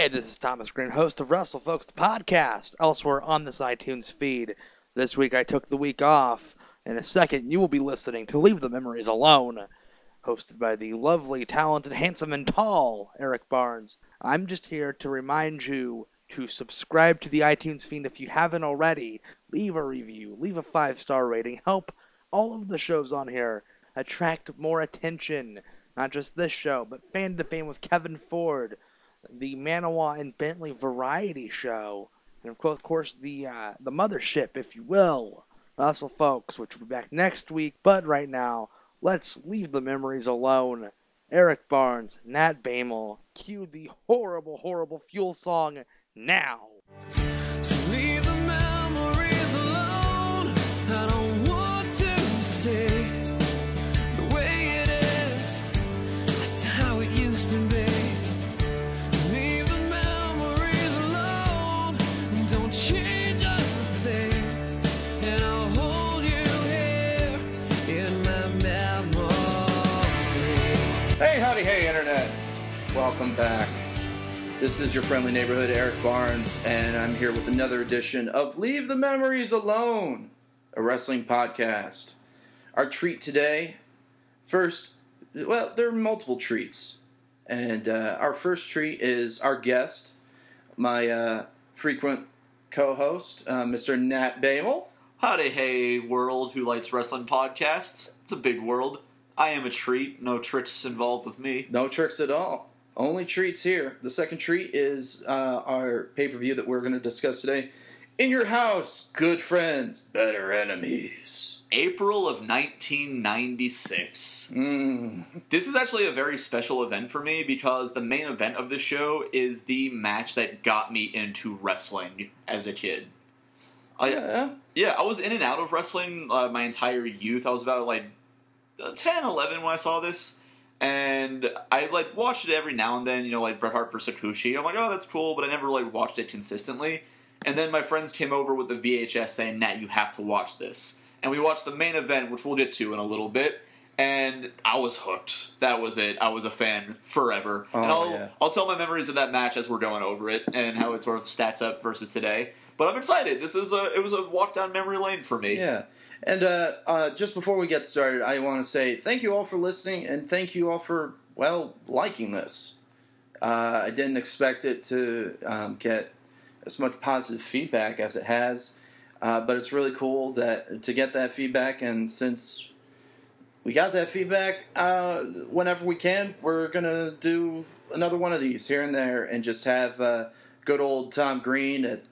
Hey, this is Thomas Green, host of Wrestle Folks, the podcast, elsewhere on this iTunes feed. This week I took the week off. In a second, you will be listening to Leave the Memories Alone, hosted by the lovely, talented, handsome, and tall Erik Barnes. I'm just here to remind you to subscribe to the iTunes feed if you haven't already. Leave a review, leave a five star rating, help all of the shows on here attract more attention. Not just this show, but Fan to Fame with Kevin Ford, the Manawa and Bentley Variety Show, and of course, of course the uh, the mothership, if you will, Wrestle Folks, which will be back next week. But right now, let's leave the memories alone. Erik Barnes, Nat Baimel, cue the horrible, horrible fuel song now. Welcome back. This is your friendly neighborhood, Erik Barnes, and I'm here with another edition of Leave the Memories Alone, a wrestling podcast. Our treat today, first, well, there are multiple treats. And uh, our first treat is our guest, my uh, frequent co host, uh, Mr. Nat Baimel. Howdy, hey, world who likes wrestling podcasts. It's a big world. I am a treat. No tricks involved with me. No tricks at all. Only treats here. The second treat is uh, our pay per view that we're going to discuss today. In your house, good friends, better enemies. April of 1996. Mm. This is actually a very special event for me because the main event of the show is the match that got me into wrestling as a kid. I, Yeah. Yeah, I was in and out of wrestling uh, my entire youth. I was about like uh, 10, 11 when I saw this. And I like watched it every now and then, you know, like Bret Hart versus Akushi. I'm like, oh, that's cool, but I never like watched it consistently. And then my friends came over with the VHS saying, Nat, you have to watch this. And we watched the main event, which we'll get to in a little bit. And I was hooked. That was it. I was a fan forever. Oh, and I'll, yeah. I'll tell my memories of that match as we're going over it and how it sort of stats up versus today. But I'm excited. This is a it was a walk down memory lane for me. Yeah. And uh, uh, just before we get started, I want to say thank you all for listening and thank you all for, well, liking this. Uh, I didn't expect it to um, get as much positive feedback as it has, uh, but it's really cool that to get that feedback. And since we got that feedback, uh, whenever we can, we're gonna do another one of these here and there, and just have uh, good old Tom Green at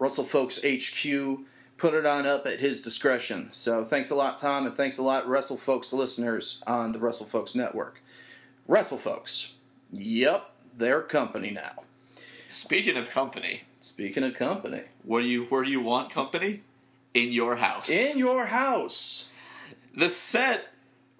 Wrestle Folks HQ put it on up at his discretion. So thanks a lot, Tom, and thanks a lot, Wrestle Folks listeners on the Wrestle Folks Network. Wrestle Folks, yep, they're company now. Speaking of company, Speaking of company, where do you where do you want company? In your house. in your house. the set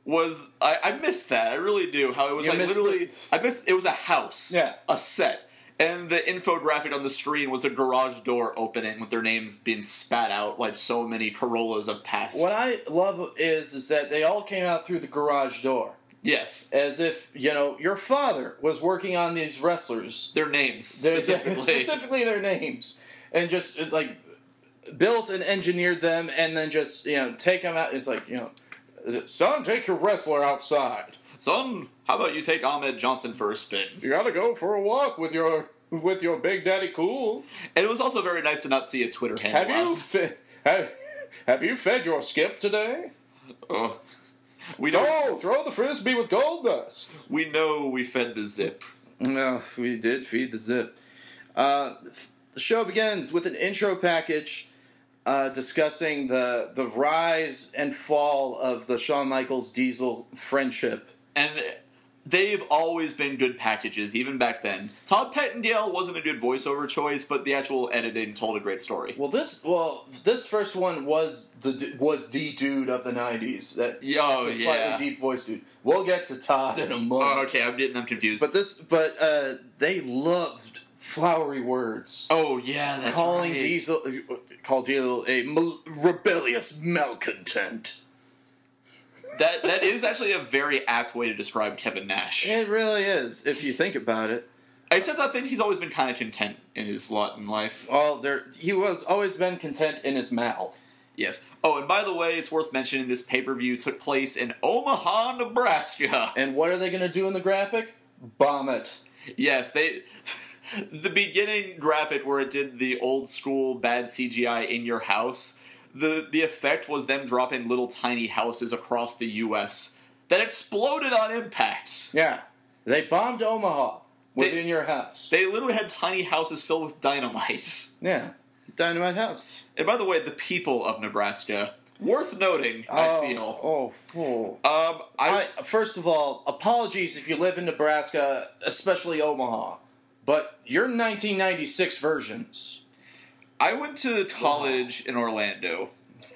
was I, I missed that. I really do. How it was You like literally the- I missed it was a house. Yeah. A set. And the infographic on the screen was a garage door opening with their names being spat out like so many Corollas of past. What I love is is that they all came out through the garage door, yes. as if you know your father was working on these wrestlers Their names Their- specifically. specifically their names, and just like built and engineered them, and then just you know take them out. It's like you know, son, take your wrestler outside. Son, how about you take Ahmed Johnson for a spin? You got to go for a walk with your with your big daddy cool. And it was also very nice to not see a Twitter handle. Have you fe- have have you fed your skip today? Oh. We don't No, throw the frisbee with gold dust. we know we fed the zip. No, we did feed the zip. Uh, the show begins with an intro package uh, discussing the the rise and fall of the Shawn Michaels Diesel friendship. And they've always been good packages, even back then. Todd Pettengill wasn't a good voiceover choice, but the actual editing told a great story. Well, this well this first one was the was the dude of the '90s. That Oh, the slightly yeah. deep voice dude. We'll get to Todd in a moment. Oh, okay, I'm getting them confused. But this, but uh, they loved flowery words. oh, yeah, that's calling right. Diesel, called Diesel a rebellious malcontent. That that is actually a very apt way to describe Kevin Nash. It really is, if you think about it. Except I think he's always been kind of content in his lot in life. Well, there he was always been content in his mouth. Yes. Oh, and by the way, it's worth mentioning this pay per view took place in Omaha, Nebraska. And what are they going to do in the graphic? Bomb it. Yes, they. The beginning graphic where it did the old school bad CGI in your house, the the effect was them dropping little tiny houses across the U.S. that exploded on impact. Yeah, they bombed Omaha within They- your house. They literally had tiny houses filled with dynamite. yeah, dynamite houses. And by the way, the people of Nebraska, worth noting, I feel. Oh, fool. Um, I, I, first of all, apologies if you live in Nebraska, especially Omaha, but your 1996 versions. I went to college in Orlando.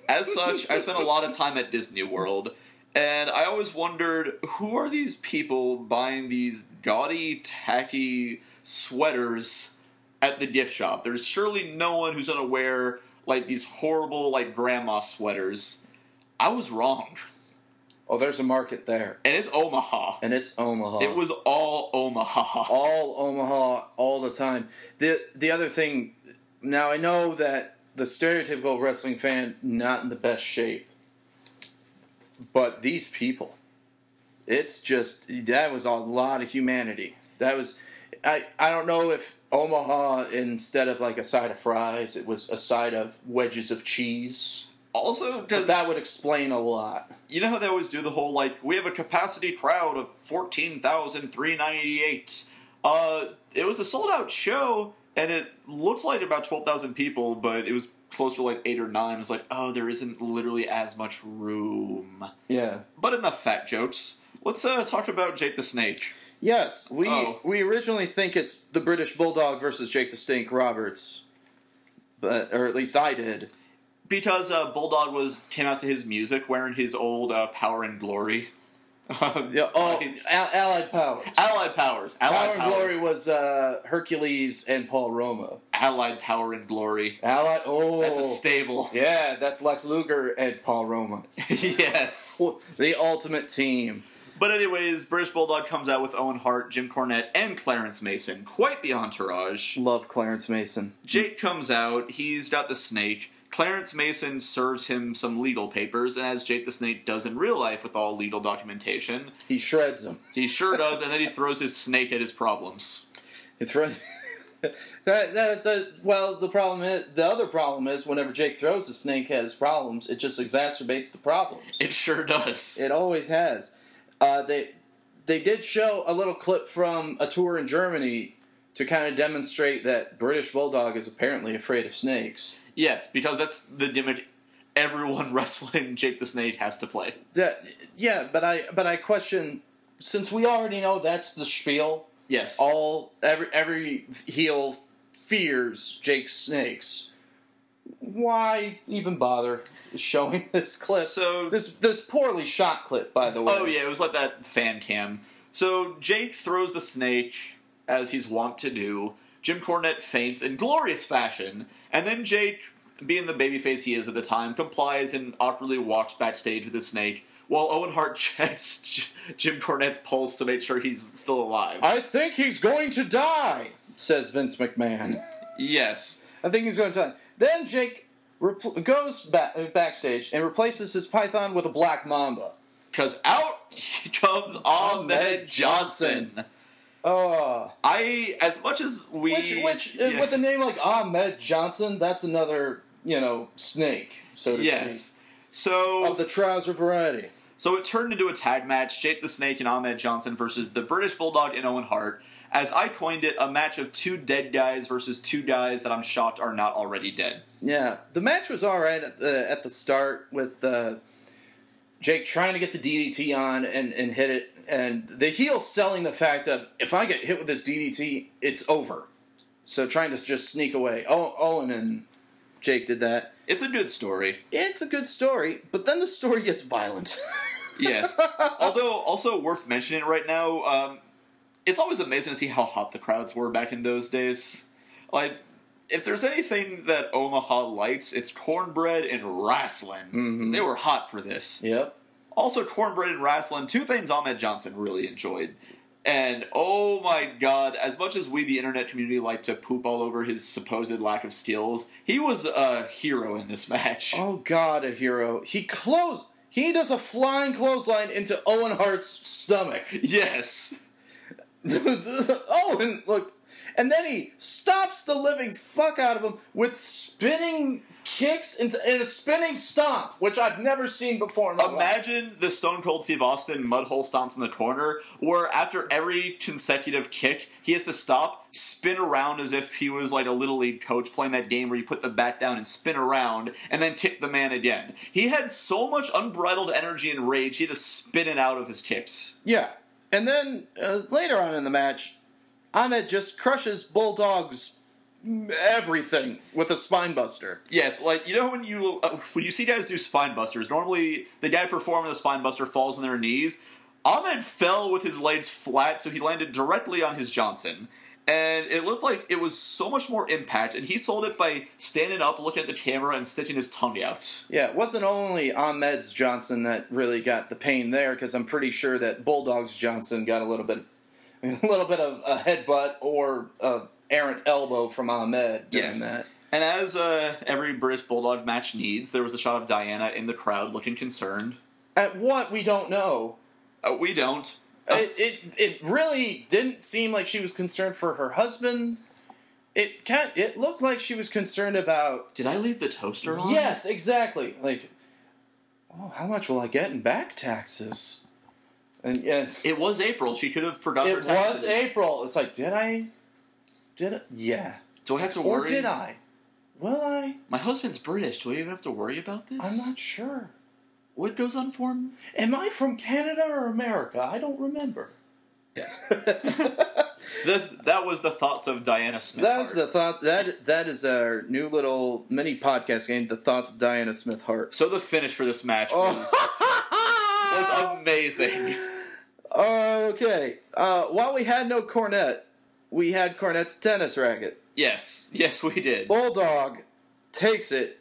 As such, I spent a lot of time at Disney World, and I always wondered who are these people buying these gaudy, tacky sweaters at the gift shop? There's surely no one who's gonna wear like these horrible, like grandma sweaters. I was wrong, Oh, there's a market there, and it's Omaha. and it's Omaha. It was all Omaha. all Omaha all the time. The the other thing, now I know that the stereotypical wrestling fan not in the best shape, but these people, it's just that was a lot of humanity. That was, I I don't know if Omaha instead of like a side of fries, it was a side of wedges of cheese. Also, because that would explain a lot. you know how they always do the whole like we have a capacity crowd of fourteen thousand three ninety eight. Uh, it was a sold out show, and it looked like about twelve thousand people, but it was closer to like eight or nine. It was like, oh, there isn't literally as much room. Yeah. But enough fat jokes. Let's uh, talk about Jake the Snake. Yes, we Oh. we originally think it's the British Bulldog versus Jake the Snake Roberts, but or at least I did. Because uh, Bulldog was came out to his music wearing his old uh, Power and Glory. Yeah. Oh, Al- Allied Powers. Allied Powers. Power Allied and Glory was uh, Hercules and Paul Roma. Allied Power and Glory. Allied. Oh, That's a stable. Yeah, that's Lex Luger and Paul Roma. yes. The ultimate team. But anyways, British Bulldog comes out with Owen Hart, Jim Cornette, and Clarence Mason. Quite the entourage. Love Clarence Mason. Jake comes out. He's got the snake. Clarence Mason serves him some legal papers, and as Jake the Snake does in real life with all legal documentation, He shreds them. he sure does, and then he throws his snake at his problems. It's right. that, that, that, well, the problem is the other problem is whenever Jake throws the snake at his problems, it just exacerbates the problems. It sure does. It always has. Uh, they they did show a little clip from a tour in Germany to kind of demonstrate that British Bulldog is apparently afraid of snakes. Yes, because that's the gimmick everyone wrestling Jake the Snake has to play. That, yeah, but I but I question since we already know that's the spiel. Yes. All every every heel fears Jake Snakes. Why even bother showing this clip? So- this this poorly shot clip, by the way. Oh yeah, it was like that fan cam. So Jake throws the snake as he's wont to do. Jim Cornette faints in glorious fashion, and then Jake, being the babyface he is at the time, complies and awkwardly walks backstage with the snake. While Owen Hart checks J- Jim Cornette's pulse to make sure he's still alive. I think he's going to die, says Vince McMahon. yes. I think he's going to die. Then Jake repl- goes back, backstage and replaces his python with a black mamba. Because out comes Ahmed Johnson. Oh, I, as much as we. which which uh, Yeah. with a name like Ahmed Johnson, that's another you know snake, so to Yes. speak, So. of the trouser variety. So it turned into a tag match, Jake the Snake and Ahmed Johnson versus the British Bulldog and Owen Hart. As I coined it, a match of two dead guys versus two guys that I'm shocked are not already dead. Yeah, the match was all right at the at the start with uh, Jake trying to get the DDT on and, and hit it, and the heel selling the fact of if I get hit with this DDT, it's over. So trying to just sneak away. Oh, Owen and Jake did that. It's a good story. It's a good story, but then the story gets violent. Yes. Although, also worth mentioning right now, um, it's always amazing to see how hot the crowds were back in those days. Like, if there's anything that Omaha likes, it's cornbread and wrestling. They were hot for this. yep. Also, cornbread and wrestling, two things Ahmed Johnson really enjoyed. And oh my god, as much as we, the internet community, like to poop all over his supposed lack of skills, he was a hero in this match. Oh God, a hero. He close. He does a flying clothesline into Owen Hart's stomach. Yes. Owen looked, and then he stops the living fuck out of him with spinning kicks and a spinning stomp, which I've never seen before in my life. Imagine the Stone Cold Steve Austin mud hole stomps in the corner, where after every consecutive kick, he has to stop, spin around as if he was like a little league coach playing that game where you put the bat down and spin around, and then kick the man again. He had so much unbridled energy and rage, he had to spin it out of his kicks. Yeah, and then uh, later on in the match, Ahmed just crushes Bulldog's everything with a spine buster. Yes, like you know when you uh, when you see guys do spine busters, normally the guy performing the spine buster falls on their knees. Ahmed fell with his legs flat, so he landed directly on his Johnson. And it looked like it was so much more impact, and he sold it by standing up, looking at the camera, and sticking his tongue out. Yeah, it wasn't only Ahmed's Johnson that really got the pain there, because I'm pretty sure that Bulldog's Johnson got a little bit, a little bit of a headbutt or a errant elbow from Ahmed doing Yes. that. And as uh, every British Bulldog match needs, there was a shot of Diana in the crowd looking concerned. At what we don't know. Uh, we don't. Uh, It, it it really didn't seem like she was concerned for her husband. It can it looked like she was concerned about did I leave the toaster on? Yes, exactly. Like, oh, how much will I get in back taxes? And yeah, It was April. She could have forgotten her it was April. It's like, did I? Did I? Yeah. Do I have to worry? Or did I? Will I? My husband's British. Do I even have to worry about this? I'm not sure. What goes on for him? Am I from Canada or America? I don't remember. Yes. that, that was the thoughts of Diana Smith. That's the thought. That that is our new little mini podcast game. The thoughts of Diana Smith Hart. So the finish for this match was, was amazing. Okay. Uh, while we had no Cornette, we had Cornette's tennis racket. Yes, yes, we did. Bulldog takes it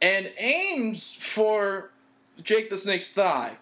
and aims for Jake the Snake's thigh,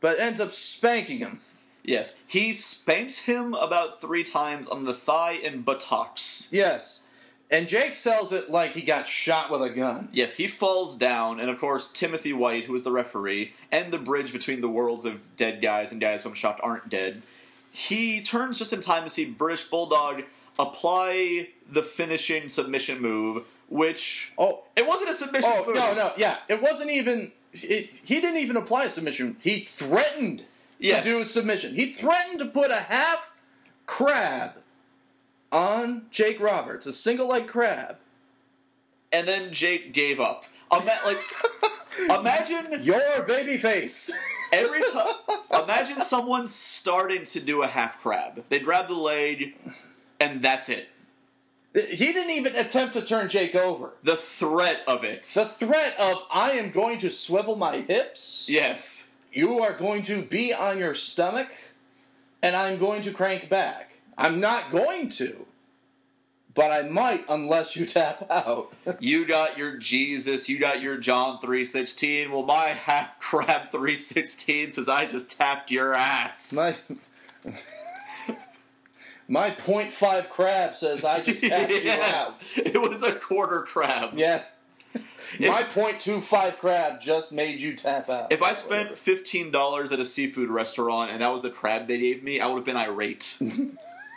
but ends up spanking him. Yes, he spanks him about three times on the thigh and buttocks. Yes. And Jake sells it like he got shot with a gun. Yes, he falls down, and of course, Timothy White, who is the referee, and the bridge between the worlds of dead guys and guys who I'm shocked aren't dead, he turns just in time to see British Bulldog apply the finishing submission move, which. Oh, It wasn't a submission oh move. no, no, yeah. It wasn't even. It, he didn't even apply a submission. He threatened Yes. to do a submission. He threatened to put a half crab on Jake Roberts, a single leg crab. And then Jake gave up. Ima- like, imagine Your baby face. Every time. Imagine someone starting to do a half crab. They grab the leg, and that's it. He didn't even attempt to turn Jake over. The threat of it. The threat of I am going to swivel my hips. yes. You are going to be on your stomach, and I'm going to crank back. I'm not going to, but I might unless you tap out. You got your Jesus, you got your John 316. Well, my half crab 316 says I just tapped your ass. my my point five crab says I just tapped you out. It was a quarter crab. Yeah. My point two five crab just made you tap out. If I spent $15 at a seafood restaurant and that was the crab they gave me, I would have been irate.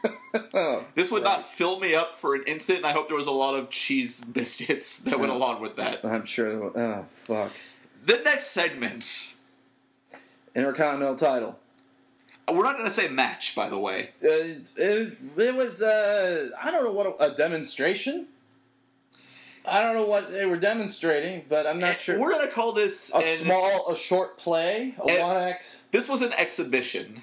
This would not fill me up for an instant, and I hope there was a lot of cheese biscuits that went along with that. I'm sure. Oh fuck. The next segment. Intercontinental title. We're not going to say match, by the way. Uh, it, it was uh, I don't know what a, a demonstration. I don't know what they were demonstrating, but I'm not sure. We're going to call this a an- small, a short play, a one act. This was an exhibition.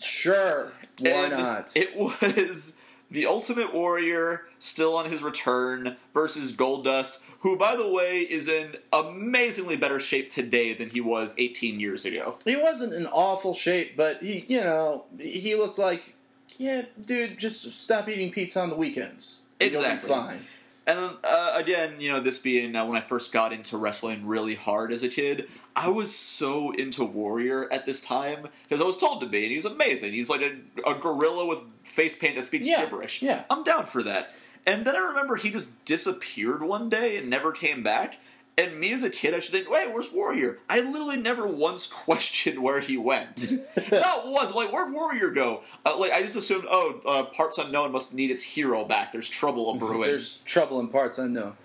Sure, why And not? It was the Ultimate Warrior still on his return versus Goldust, who, by the way, is in amazingly better shape today than he was 18 years ago. he wasn't in awful shape, but he, you know, he looked like, yeah, dude, just stop eating pizza on the weekends. You'll be Exactly. fine. And uh, again, you know, this being uh, when I first got into wrestling really hard as a kid, I was so into Warrior at this time because I was told to be, and he's amazing. He's like a, a gorilla with face paint that speaks Yeah, gibberish. yeah. I'm down for that. And then I remember he just disappeared one day and never came back. And me as a kid, I should think, wait, where's Warrior? I literally never once questioned where he went. Not once. Like, where'd Warrior go? Uh, like, I just assumed, oh, uh, Parts Unknown must need its hero back. There's trouble brewing. There's trouble in parts unknown.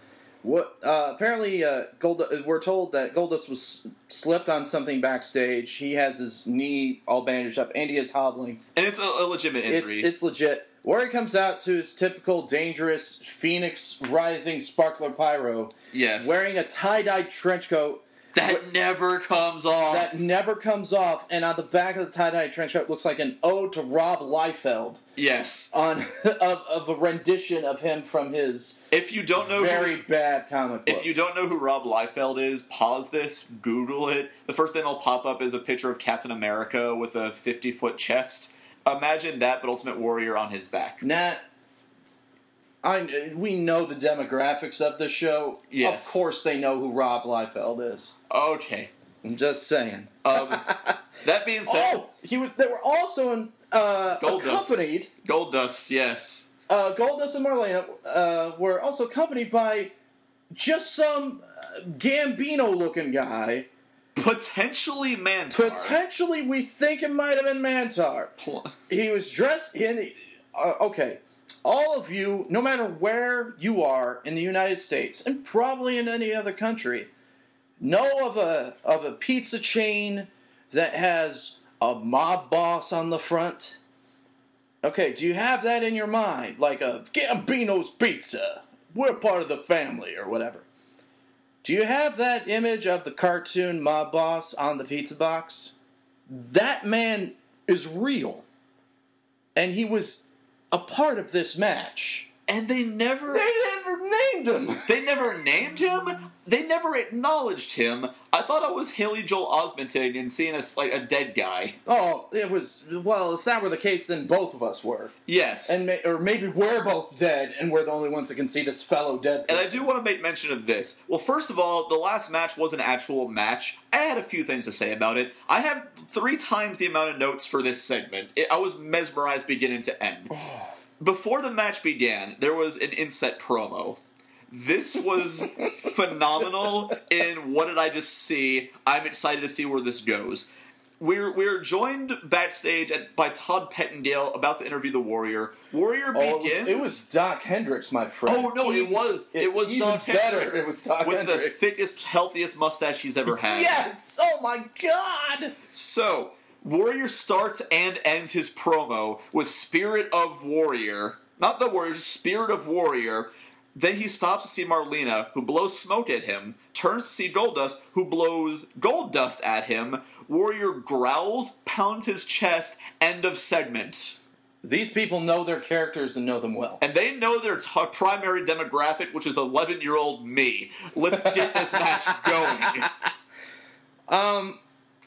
What? Uh, apparently, uh, Gold. We're told that Goldust was slipped on something backstage. He has his knee all bandaged up, and he is hobbling. and it's a, a legitimate It's injury. it's legit. Warrior comes out to his typical dangerous Phoenix Rising sparkler pyro, yes. wearing a tie dye trench coat that never comes off. that never comes off, and on the back of the tie dye trench coat looks like an ode to Rob Liefeld yes. on of, of a rendition of him from his If you don't know very who, bad comic book. if you don't know who Rob Liefeld is, pause this, Google it. The first thing that'll pop up is a picture of Captain America with a 50 foot chest. Imagine that, but Ultimate Warrior on his back. Nat, I we know the demographics of the show. Yes. Of course, they know who Rob Liefeld is. Okay. I'm just saying. Um, that being said, Oh, he was. They were also in, uh, Goldust. accompanied. Goldust, yes. Uh, Goldust and Marlena uh, were also accompanied by just some uh, Gambino-looking guy. Potentially Mantaur. Potentially, we think it might have been Mantaur. He was dressed in. Uh, okay, all of you, no matter where you are in the United States and probably in any other country, know of a of a pizza chain that has a mob boss on the front. Okay, do you have that in your mind, like a Gambino's Pizza? We're part of the family, or whatever. Do you have that image of the cartoon mob boss on the pizza box? That man is real. And he was a part of this match. And they never They never named him. they never named him. They never acknowledged him. I thought I was Haley Joel Osmenting and seeing us like a dead guy. Oh, it was well. If that were the case, then both of us were, Yes. and may, or maybe we're both dead, and we're the only ones that can see this fellow dead. And I do want to make mention of this. Well, first of all, the last match was an actual match. I had a few things to say about it. I have three times the amount of notes for this segment. It, I was mesmerized beginning to end. Oh. Before the match began, there was an inset promo. This was phenomenal in what did I just see? I'm excited to see where this goes. We're we're joined backstage at, by Todd Pettengill about to interview the Warrior. Warrior Oh, it was, begins. it was Doc Hendricks, my friend. Oh no, it was. It, was even Doc better. Hendricks It was Doc with Hendricks. the thickest, healthiest mustache he's ever had. Yes. Oh my God. So Warrior starts and ends his promo with "Spirit of Warrior," not the Warrior, "Spirit of Warrior." Then he stops to see Marlena, who blows smoke at him. Turns to see Goldust, who blows gold dust at him. Warrior growls, pounds his chest. End of segment. These people know their characters and know them well. and they know their t- primary demographic, which is 11 year old me. Let's get this match going. Um,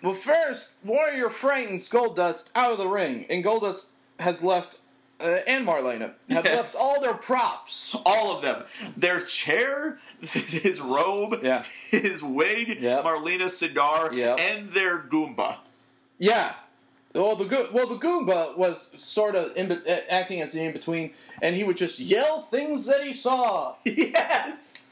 well, first, Warrior frightens Goldust out of the ring, and Goldust has left, uh, and Marlena have Yes. left all their props. All of them. Their chair, his robe, Yeah. his wig, Yep. Marlena's cigar, Yep. and their Goomba. Yeah. Well, the Go- well, the Goomba was sort of in acting as the in between, and he would just yell things that he saw. Yes!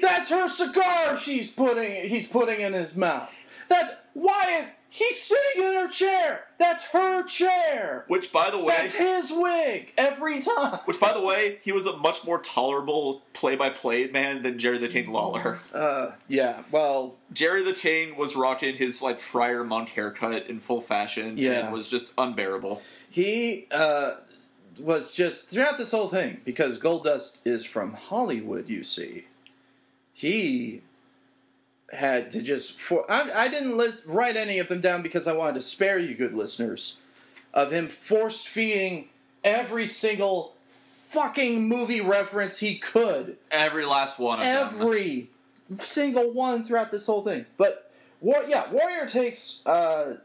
That's her cigar. She's putting. He's putting in his mouth. That's why he's sitting in her chair. That's her chair. Which, by the way, That's his wig every time. which, by the way, he was a much more tolerable play-by-play man than Jerry the King Lawler. Uh, yeah. Well, Jerry the King was rocking his like Friar Monk haircut in full fashion, Yeah. and was just unbearable. he uh, was just throughout this whole thing because Goldust is from Hollywood. You see, he had to just for I, I didn't list write any of them down because I wanted to spare you, good listeners, of him force feeding every single fucking movie reference he could Every last one of them. every single one throughout this whole thing. But War, yeah, Warrior takes uh,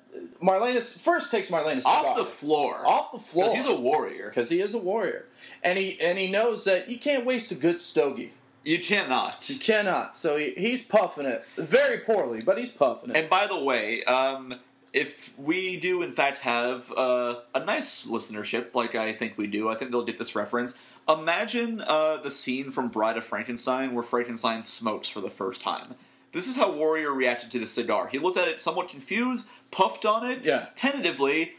Marlena's first takes Marlena's Off cigar. the floor. off the floor Because he's a warrior. because he is a warrior, and he and he knows that you can't waste a good stogie. You cannot. You cannot. So he, he's puffing it very poorly, but he's puffing it. And by the way, um, if we do in fact have uh, a nice listenership, like I think we do, I think they'll get this reference. Imagine uh, the scene from Bride of Frankenstein where Frankenstein smokes for the first time. This is how Warrior reacted to the cigar. He looked at it somewhat confused, puffed on it, Yeah. tentatively.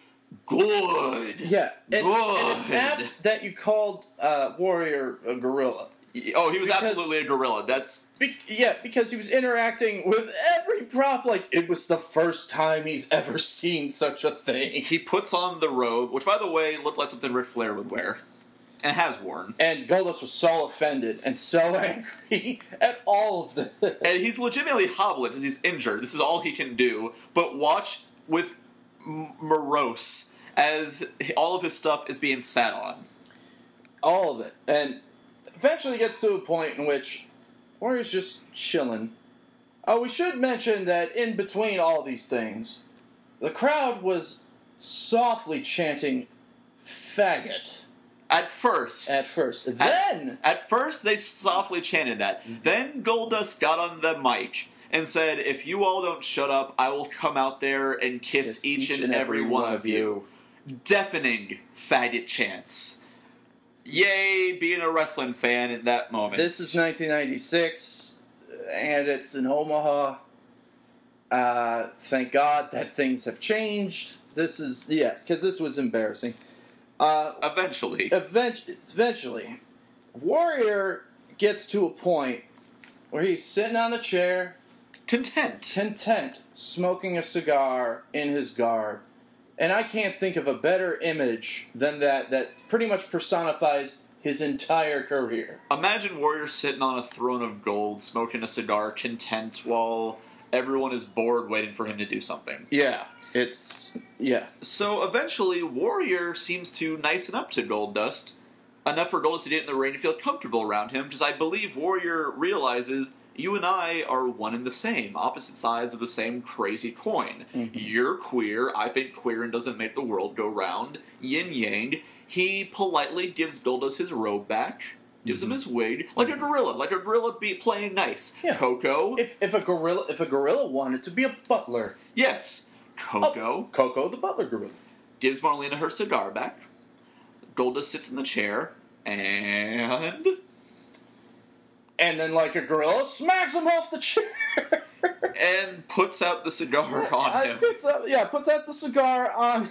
Good. yeah, and, and it's Good. apt that you called uh, Warrior a gorilla. Oh, he was Because- absolutely a gorilla. That's Be- yeah, because he was interacting with every prop like it was the first time he's ever seen such a thing. he puts on the robe, which by the way looked like something Ric Flair would wear, and has worn. And Goldust was so offended and so angry at all of this. And he's legitimately hobbling because he's injured. This is all he can do. But watch with m- morose as all of his stuff is being sat on. all of it. And eventually gets to a point in which Warrior's just chilling. Oh, we should mention that in between all these things, the crowd was softly chanting faggot At first, at first. Then, at first they softly chanted that. Then Goldust got on the mic and said, "If you all don't shut up, I will come out there and kiss, Kiss each, and, every one of you." Deafening faggot chants. Yay, being a wrestling fan in that moment. this is 1996, and it's in Omaha. Uh, thank God that things have changed. This is, yeah, because this was embarrassing. Uh, eventually. event- eventually, Warrior gets to a point where he's sitting on the chair, Content. content, smoking a cigar in his garb. And I can't think of a better image than that that pretty much personifies his entire career. Imagine Warrior sitting on a throne of gold, smoking a cigar, content, while everyone is bored waiting for him to do something. Yeah, it's yeah. So eventually, Warrior seems to nicen up to Goldust, enough for Goldust to get in the ring and feel comfortable around him, because I believe Warrior realizes you and I are one and the same, opposite sides of the same crazy coin. Mm-hmm. You're queer, I think queer and doesn't make the world go round. Yin yang. He politely gives Goldust his robe back, gives him mm-hmm. his wig, like a gorilla, like a gorilla be playing nice. Yeah. Coco, If if a gorilla if a gorilla wanted to be a butler, yes. Coco. Oh, Coco the butler gorilla. gives Marlena her cigar back. Golda sits in the chair and And then like a gorilla smacks him off the chair. and puts out the cigar on I him. puts out, yeah, puts out the cigar on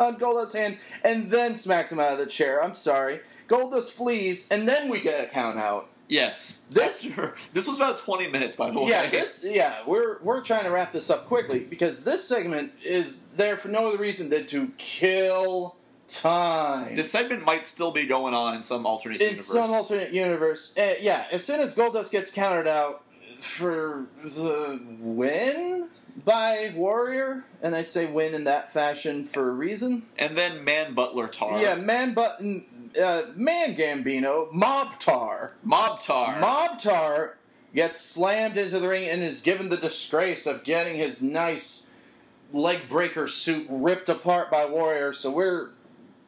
on Goldust's hand and then smacks him out of the chair. I'm sorry. Goldust flees, and then we get a count out. Yes, This- After- this was about twenty minutes, by the way. Yeah, this yeah, we're we're trying to wrap this up quickly because this segment is there for no other reason than to kill time. This segment might still be going on in some alternate in universe. some alternate universe, uh, yeah. As soon as Goldust gets counted out for the win by Warrior, and I say win in that fashion for a reason. and then Man Butler Tar. Yeah, man button, uh, man Gambino, Mob Tar, Mob Tar. Mob Tar gets slammed into the ring and is given the disgrace of getting his nice leg breaker suit ripped apart by Warrior. So we're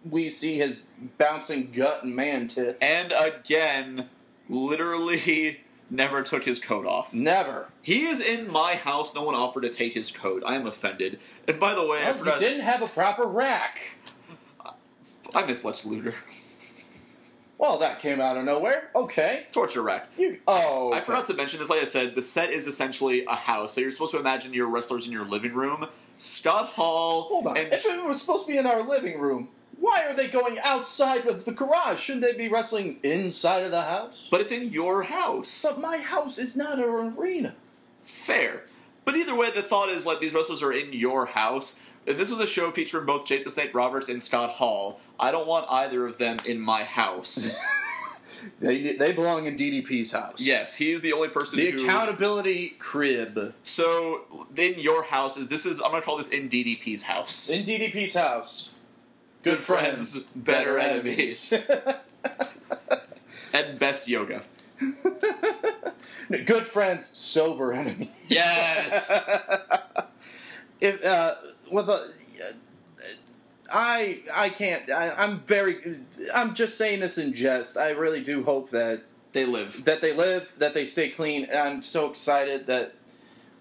we see his bouncing gut and man tits. and again, literally never took his coat off. Never. He is in my house. No one offered to take his coat. I am offended. And by the way, I forgot. you didn't have a proper rack. I miss Lex Luger. Well, that came out of nowhere. Okay. Torture rack. You. Oh. I forgot to mention this. Like I said, the set is essentially a house, so you're supposed to imagine your wrestlers in your living room. Scott Hall. Hold on. And if it was supposed to be in our living room, why are they going outside of the garage? Shouldn't they be wrestling inside of the house? but it's in your house. But my house is not an arena. Fair. But either way, the thought is like these wrestlers are in your house. And this was a show featuring both Jake the Snake Roberts and Scott Hall. I don't want either of them in my house. They they belong in DDP's house. yes, he's the only person The who. accountability crib so in your house is this is I'm gonna call this in DDP's house. in DDP's house. Good friends, better enemies. and best yoga. no, Good friends, sober enemies. Yes. if uh, with a, I I can't. I, I'm very. I'm just saying this in jest. I really do hope that they live. that they live, that they stay clean. And I'm so excited that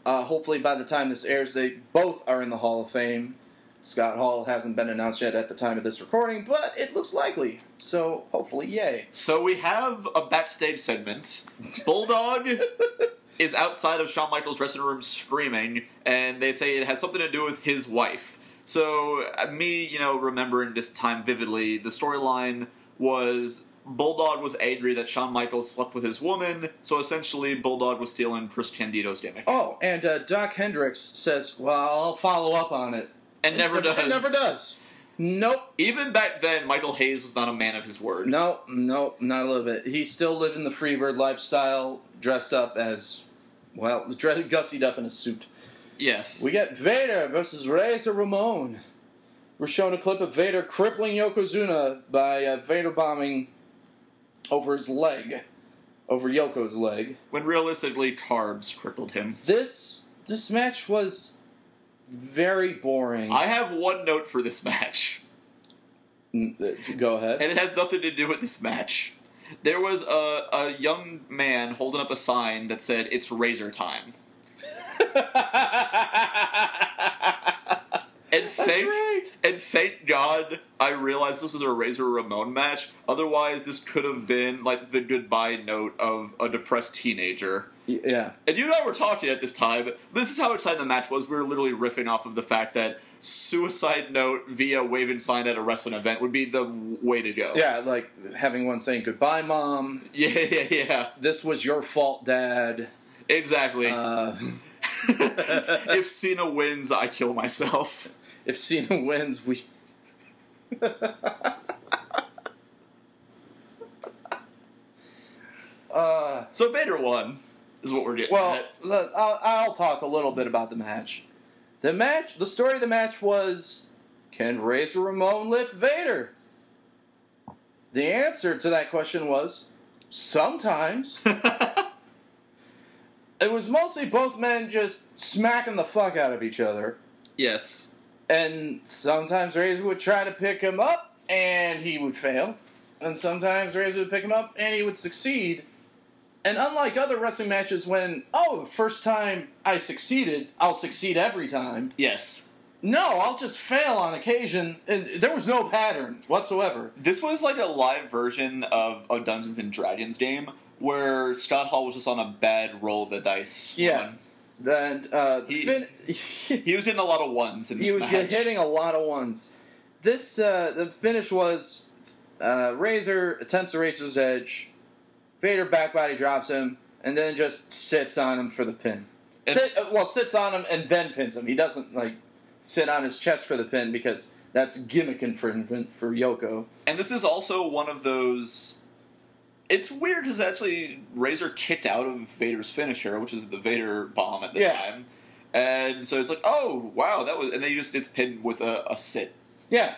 uh, hopefully by the time this airs, they both are in the Hall of Fame. Scott Hall hasn't been announced yet at the time of this recording, but it looks likely. So hopefully, yay. So we have a backstage segment. Bulldog is outside of Shawn Michaels' dressing room screaming, and they say it has something to do with his wife. So uh, me, you know, remembering this time vividly, the storyline was Bulldog was angry that Shawn Michaels slept with his woman, so essentially Bulldog was stealing Chris Candido's gimmick. Oh, and uh, Doc Hendricks says, "Well, I'll follow up on it." And never does. It never does. Nope. Even back then, Michael Hayes was not a man of his word. No, no, not a little bit. He still lived in the Freebird lifestyle, dressed up as, well, dressed, gussied up in a suit. Yes. We get Vader versus Razor Ramon. We're shown a clip of Vader crippling Yokozuna by uh, Vader bombing over his leg, over Yoko's leg. when realistically, carbs crippled him. This this match was very boring. I have one note for this match. Uh, Go ahead. and it has nothing to do with this match. There was a, a young man holding up a sign that said, It's razor time. And thank, right. and thank God I realized this was a Razor Ramon match. Otherwise, this could have been like the goodbye note of a depressed teenager. Yeah. And you and I were talking at this time. This is how exciting the match was. We were literally riffing off of the fact that suicide note via waving sign at a wrestling event would be the way to go. Yeah, like having one saying goodbye, mom. Yeah, yeah, yeah. This was your fault, dad. Exactly. Uh, if Cena wins, I kill myself. if Cena wins, we. uh, So Vader won, is what we're getting well, look, I'll, I'll talk a little bit about the match. The match, the story of the match was, can Razor Ramon lift Vader? The answer to that question was, sometimes. it was mostly both men just smacking the fuck out of each other. yes. And sometimes Razor would try to pick him up and he would fail. And sometimes Razor would pick him up and he would succeed. And unlike other wrestling matches, when, oh, the first time I succeeded, I'll succeed every time. Yes. No, I'll just fail on occasion. And there was no pattern whatsoever. This was like a live version of a Dungeons and Dragons game where Scott Hall was just on a bad roll of the dice. Yeah. run. And uh, the He- fin- He was getting a lot of ones in this he was match. hitting a lot of ones. This uh, the finish was uh, Razor attempts a Razor's Edge. Vader back body drops him and then just sits on him for the pin. Sit, uh, well, sits on him and then pins him. He doesn't like sit on his chest for the pin because that's gimmick infringement for Yoko. And this is also one of those. It's weird because actually Razor kicked out of Vader's finisher, which is the Vader bomb at the Yeah. time. And so it's like, oh wow, that was, and then he just gets pinned with a, a sit. Yeah,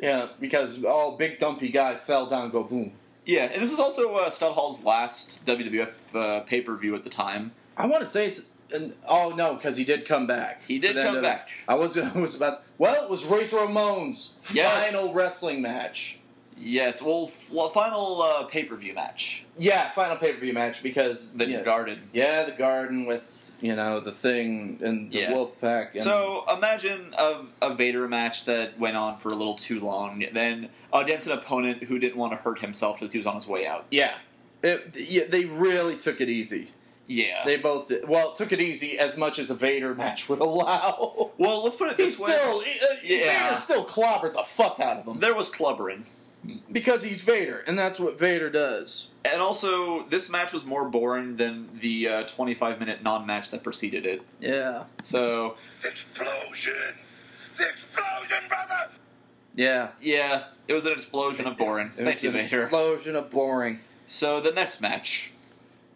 yeah, because oh, big dumpy guy fell down, go boom. Yeah, and this was also uh, Scott Hall's last WWF uh, pay per view at the time. I want to say it's. And, oh no, because he did come back. He did come back. I was. I was about. Well, it was Razor Ramon's Yes. final wrestling match. Yes, well, f- final uh, pay per view match, Yeah, final pay per view match because the yeah, Garden. yeah, the Garden with you know the thing and the Yeah. Wolf Pack. And, So imagine a, a Vader match that went on for a little too long, then against an opponent who didn't want to hurt himself as he was on his way out. yeah, it, yeah, they really took it easy. Yeah. They both did. Well, took it easy as much as a Vader match would allow. well, let's put it this way. still, uh, Yeah. Vader still clobbered the fuck out of him There was clubbering. Because he's Vader, and that's what Vader does. And also, this match was more boring than the uh, 25 minute non match that preceded it. Yeah, So, Explosion! The explosion, brother! yeah. yeah, it was an explosion of boring. It Thank was you, an Vader. explosion of boring. So, the next match.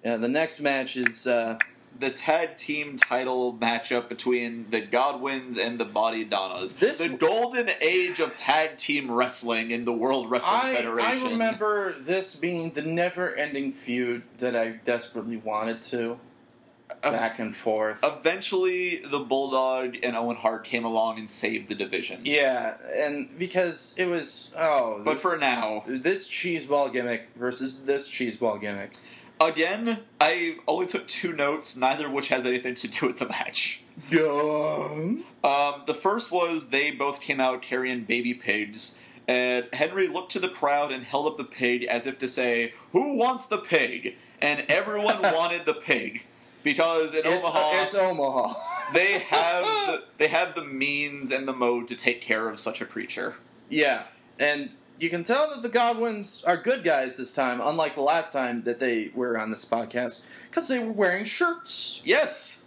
Yeah, the next match is uh, the tag team title matchup between the Godwins and the Bodydonnas. This- the golden age of tag team wrestling in the World Wrestling I, Federation. I remember this being the never-ending feud that I desperately wanted to back and forth. Eventually, the Bulldog and Owen Hart came along and saved the division. yeah, and because it was oh, But for now, this cheeseball gimmick versus this cheeseball gimmick. Again, I only took two notes, neither of which has anything to do with the match. Um, the first was they both came out carrying baby pigs, and Henry looked to the crowd and held up the pig as if to say, "Who wants the pig?" And everyone wanted the pig because in It's, Omaha it's Omaha. they have the, they have the means and the mode to take care of such a creature. Yeah, and you can tell that the Godwins are good guys this time, unlike the last time that they were on this podcast, because they were wearing shirts. Yes,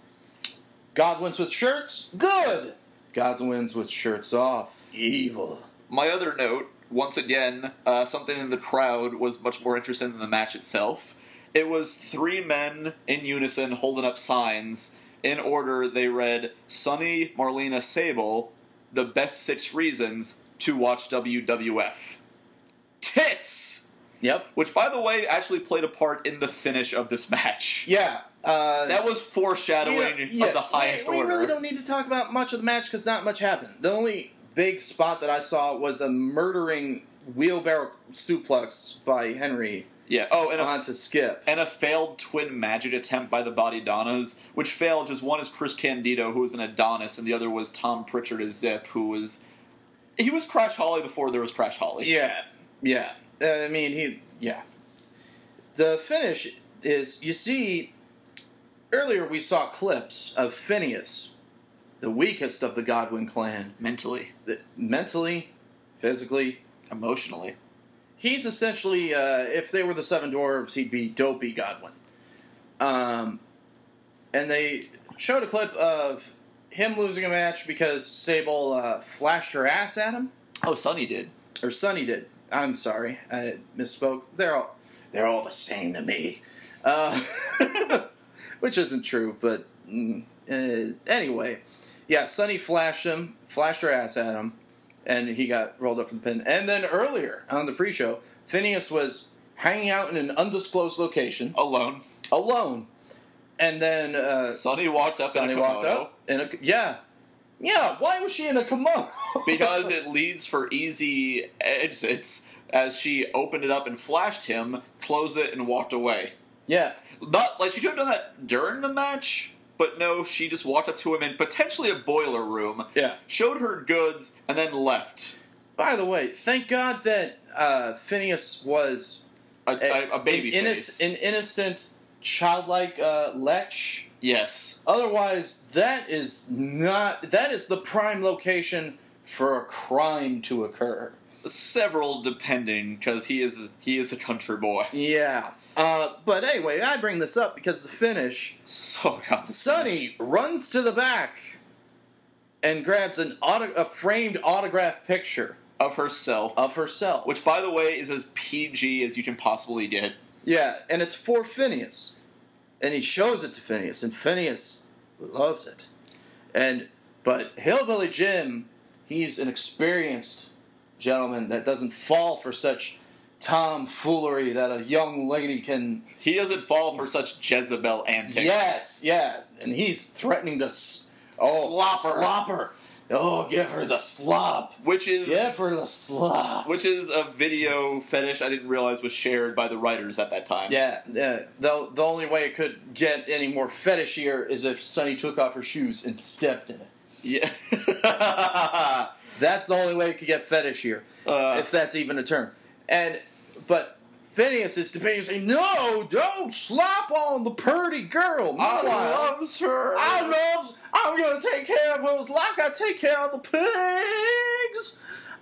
Godwins with shirts, good. Godwins with shirts off, evil. my other note, once again, uh, something in the crowd was much more interesting than the match itself. It was three men in unison holding up signs. In order, they read Sunny Marlena Sable, the best six reasons to watch WWF. Tits! Yep. Which, by the way, actually played a part in the finish of this match. Yeah. Uh, That was foreshadowing we yeah, of the highest we, we order. really don't need to talk about much of the match because not much happened. The only big spot that I saw was a murdering wheelbarrow suplex by Henry yeah. Oh, and a onto Skip. and a failed twin magic attempt by the Bodydonnas, which failed because one is Chris Candido, who was an Adonis, and the other was Tom Pritchard as Zip, who was he was Crash Holly before there was Crash Holly. Yeah, yeah. Uh, I mean, he, yeah. The finish is you see. Earlier, we saw clips of Phineas, the weakest of the Godwin clan, mentally, that mentally, physically. emotionally. He's essentially, uh, if they were the Seven Dwarves, he'd be Dopey Godwin. Um, and they showed a clip of him losing a match because Sable uh, flashed her ass at him. Oh, Sunny did. or Sunny did. I'm sorry, I misspoke. They're all they're all the same to me, uh, which isn't true. But mm, uh, anyway, yeah, Sunny flashed him, flashed her ass at him, and he got rolled up from the pin. And then earlier on the pre-show, Phineas was hanging out in an undisclosed location Alone. alone, and then uh, Sunny walked up a walked up in a yeah, yeah. Why was she in a kimono? because it leads for easy exits. As she opened it up and flashed him, closed it, and walked away. yeah. Not like she could have done that during the match, but no, she just walked up to him in potentially a boiler room, Yeah. showed her goods, and then left. By the way, thank God that uh, Phineas was A, a, a baby an, face. an innocent, childlike uh, lech. Yes. Otherwise, that is not that is the prime location for a crime to occur. Several depending, because he is he is a country boy. Yeah. Uh, but anyway, I bring this up because the finish, So God. Sunny runs to the back and grabs an auto- a framed autograph picture of herself, of herself. which by the way is as PG as you can possibly get. Yeah, and it's for Phineas. And he shows it to Phineas, and Phineas loves it. And but Hillbilly Jim, he's an experienced gentleman that doesn't fall for such tomfoolery that a young lady can He doesn't fall for such Jezebel antics. Yes, yeah. And he's threatening to s- oh, Slop her. Oh, give her the slop. which is Give her the slop. which is a video fetish I didn't realize was shared by the writers at that time. Yeah, yeah. The, the only way it could get any more fetishier is if Sunny took off her shoes and stepped in it. Yeah. That's the only way it could get fetishier, Uh. if that's even a term. And but Phineas is debating, saying, "No, don't slop on the pretty girl." I loves her. I loves. I'm gonna take care of those like I take care of the pigs.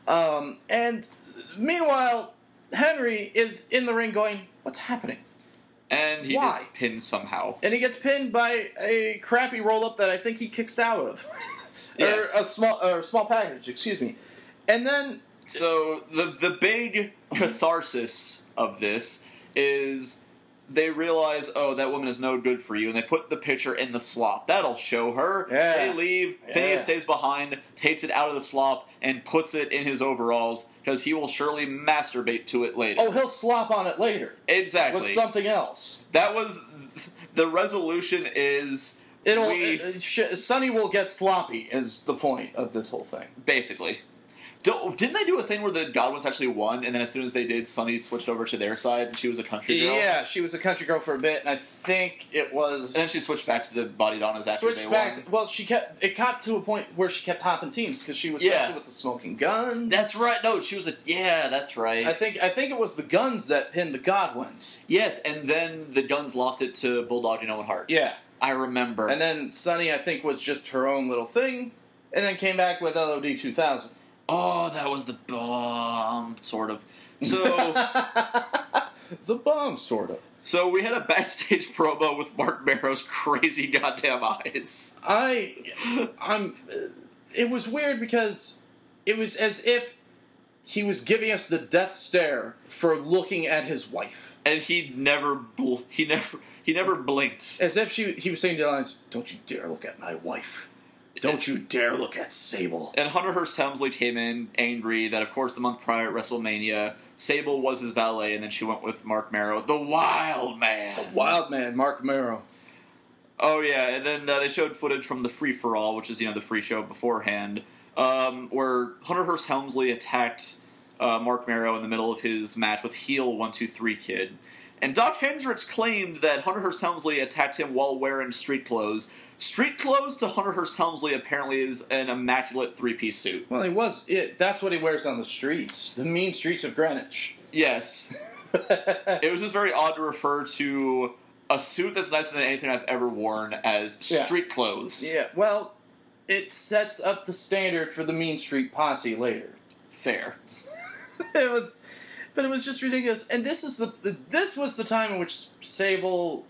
Um, and meanwhile, Henry is in the ring, going, "What's happening?" and he Why? just pins somehow. and he gets pinned by a crappy roll up that I think he kicks out of, Yes. or a small or a small package. Excuse me. And then So the the big catharsis of this is they realize, oh, that woman is no good for you, and they put the picture in the slop. That'll show her. Yeah. They leave. Phineas stays behind, takes it out of the slop, and puts it in his overalls because he will surely masturbate to it later. Oh, he'll slop on it later exactly. with something else. that was the resolution. Is It'll we- it- it- sh- Sunny will get sloppy is the point of this whole thing. basically. Do, didn't they do a thing where the Godwins actually won, and then as soon as they did, Sunny switched over to their side, and she was a country girl? Yeah, she was a country girl for a bit, and I think it was. And then she switched back to the Bodydonnas after switched they back. won. To, well, she kept. It got to a point where she kept hopping teams because she was Yeah. with the smoking Gunns. That's right. No, she was a yeah. That's right. I think. I think it was the Gunns that pinned the Godwins. yes, and then the Gunns lost it to Bulldog and Owen Hart. Yeah, I remember. and then Sunny, I think, was just her own little thing, and then came back with LOD two thousand. Oh, that was the bomb, sort of. So, the bomb, sort of. so we had a backstage promo with Marc Mero's crazy goddamn eyes. I, I'm. uh, It was weird because it was as if he was giving us the death stare for looking at his wife, and he never, bl- he never, he never blinked. as if she he was saying to the lines, "Don't you dare look at my wife. Don't you dare look at Sable." And Hunter Hearst Helmsley came in angry that, of course, the month prior at WrestleMania, Sable was his valet, and then she went with Marc Mero, the Wild Man. The Wild Man, Marc Mero. Oh yeah, and then uh, they showed footage from the Free for All, which is you know the free show beforehand, um, where Hunter Hearst Helmsley attacked uh, Marc Mero in the middle of his match with heel One Two Three Kid, and Dok Hendrix claimed that Hunter Hearst Helmsley attacked him while wearing street clothes. Street clothes to Hunter Hearst Helmsley apparently is an immaculate three piece suit. Well, he was. It, that's what he wears on the streets, the mean streets of Greenwich. Yes, it was just very odd to refer to a suit that's nicer than anything I've ever worn as Yeah. street clothes. Yeah, well, it sets up the standard for the Mean Street Posse later. Fair. it was, but it was just ridiculous. And this is the this was the time in which Sable,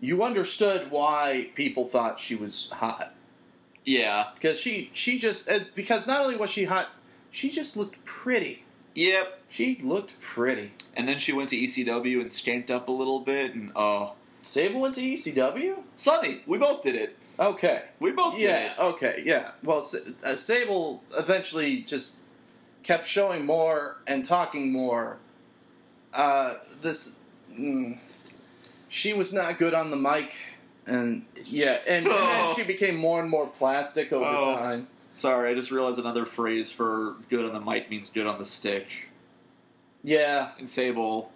you understood why people thought she was hot Yeah. because she she just uh, because not only was she hot, she just looked pretty. Yep. She looked pretty. And then she went to ECW and skanked up a little bit, and oh, Sable went to ECW. Sunny, we both did it. Okay. We both did Yeah. Okay. Yeah. Well, uh, Sable eventually just kept showing more and talking more. Uh, this, mm, she was not good on the mic, and yeah, and, and then she became more and more plastic over Oh. time. Sorry, I just realized another phrase for good on the mic means good on the stick. Yeah, And Sable,